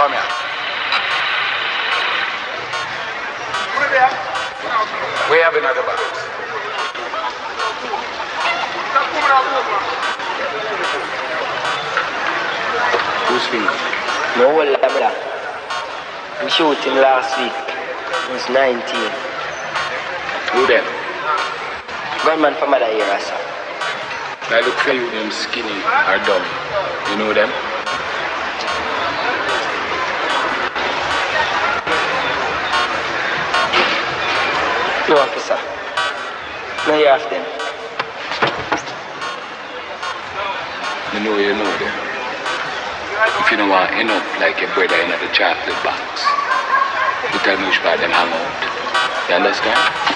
Come here. We have another box. Who's feeling? No whole lot, brother. We shooting last week. He was 19. Who them? Gunman from other era, sir. I look for you, them skinny or dumb. You know them? No, you have them. You know you know them. If you don't want to end up like your brother in the chocolate box, you tell me which part them hang out. You understand?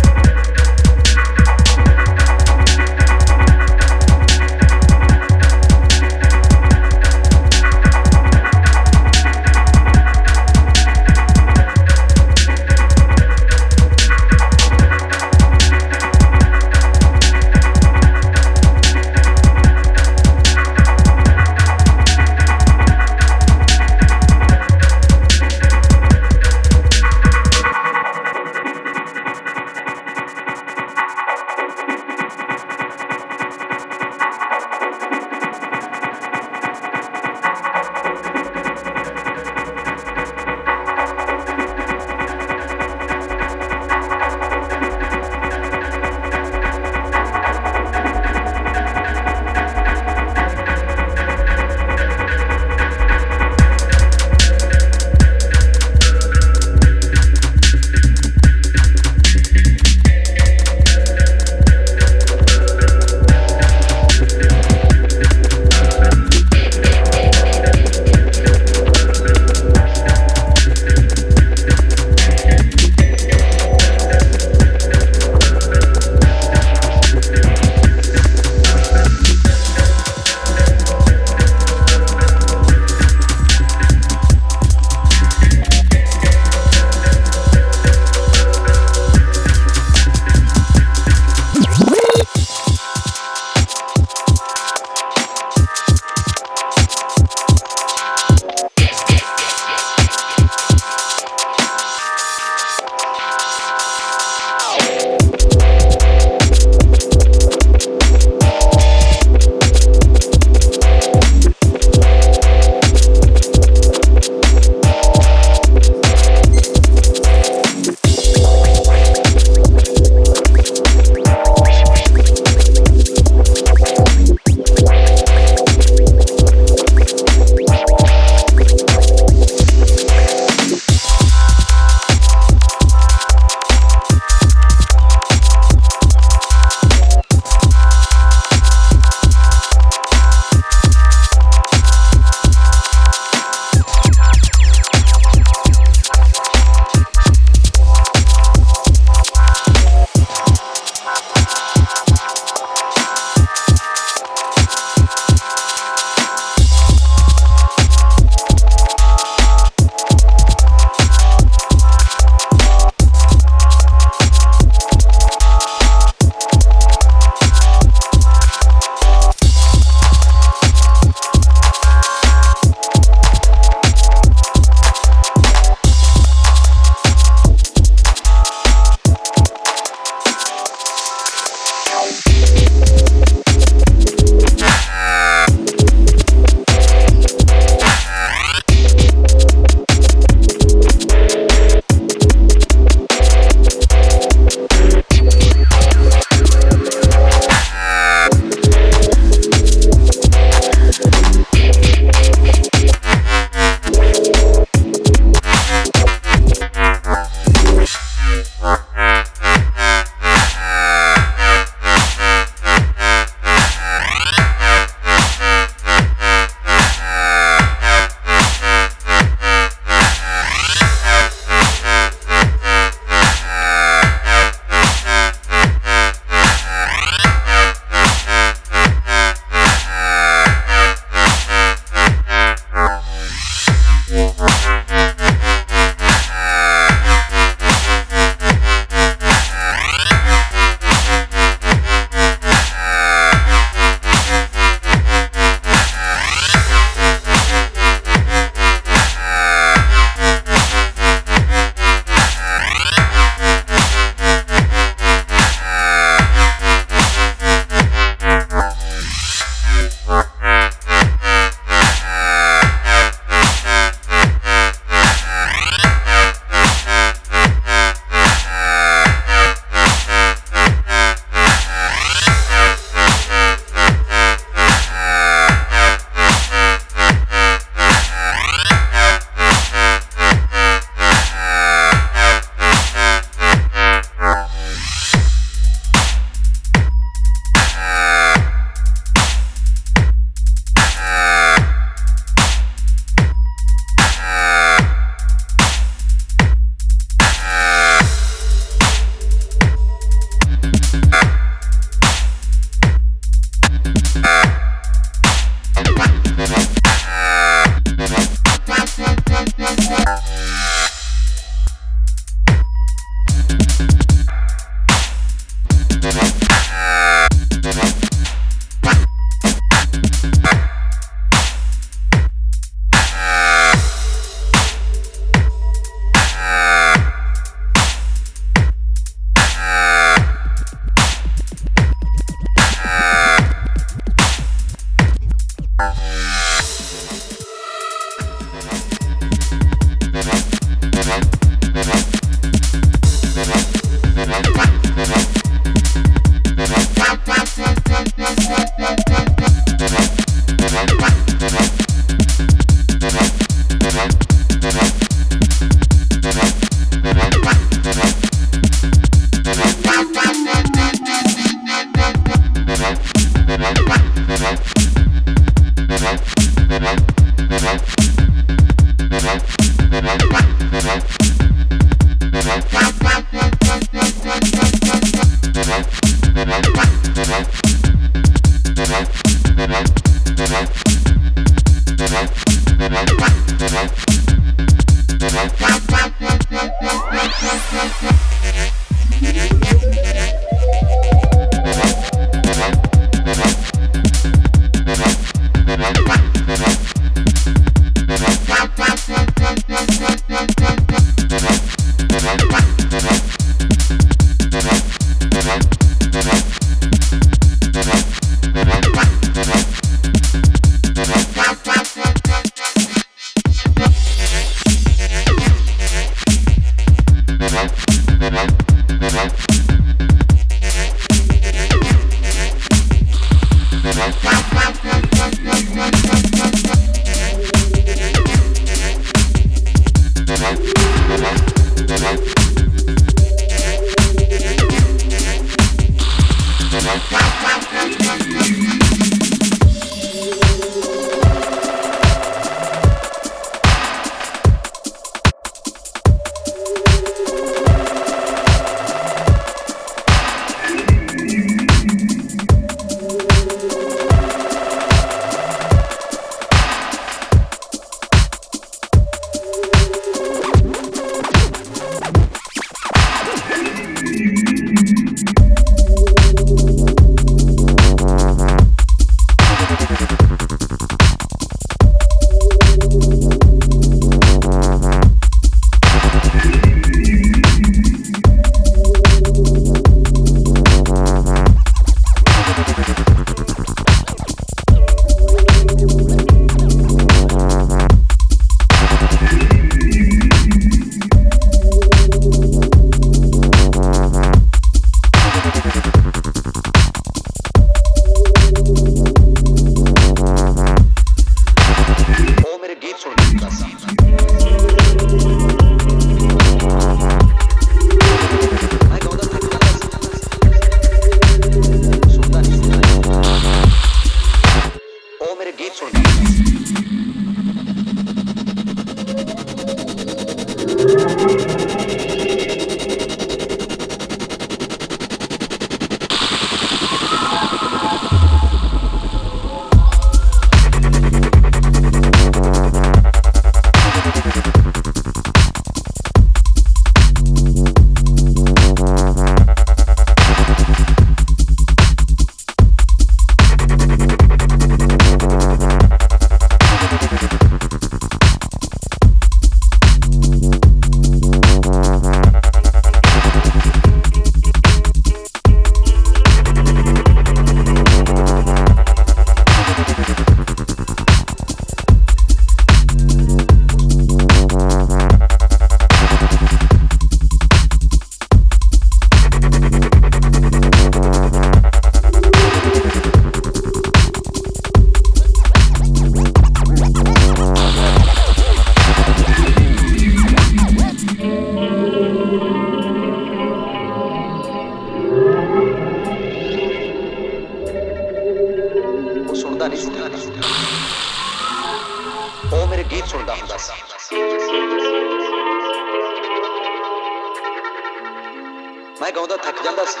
ਥੱਕ ਜਾਂਦਾ ਸੀ।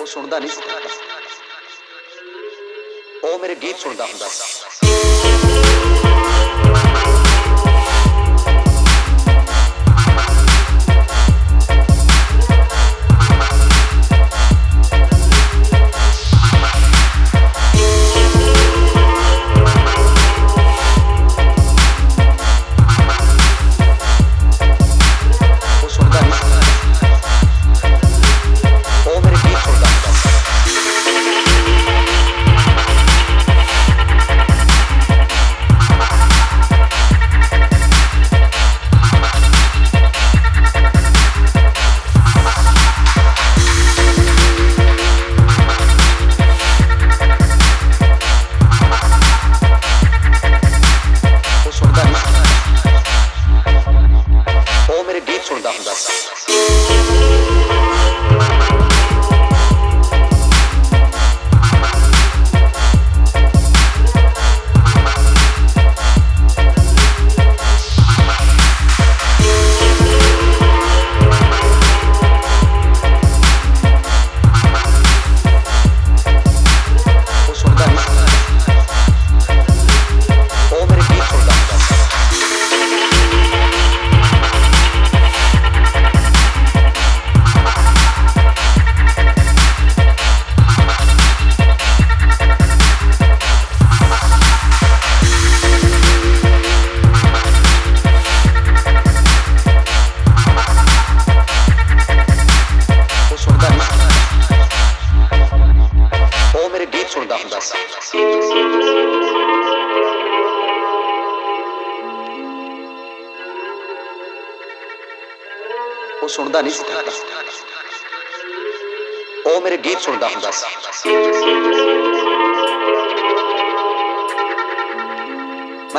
ਉਹ ਸੁਣਦਾ ਨਹੀਂ ਸੀ। ਉਹ ਮੇਰੇ ਗੀਤ ਸੁਣਦਾ ਹੁੰਦਾ ਸੀ।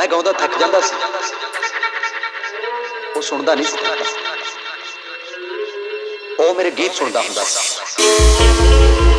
ਮੈਂ ਗਾਉਂਦਾ ਥੱਕ ਜਾਂਦਾ ਸੀ। ਉਹ ਸੁਣਦਾ ਨਹੀਂ ਸੀ ਉਹ ਮੇਰੇ ਗੀਤ ਸੁਣਦਾ ਹੁੰਦਾ ਸੀ।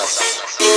ださい。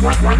What?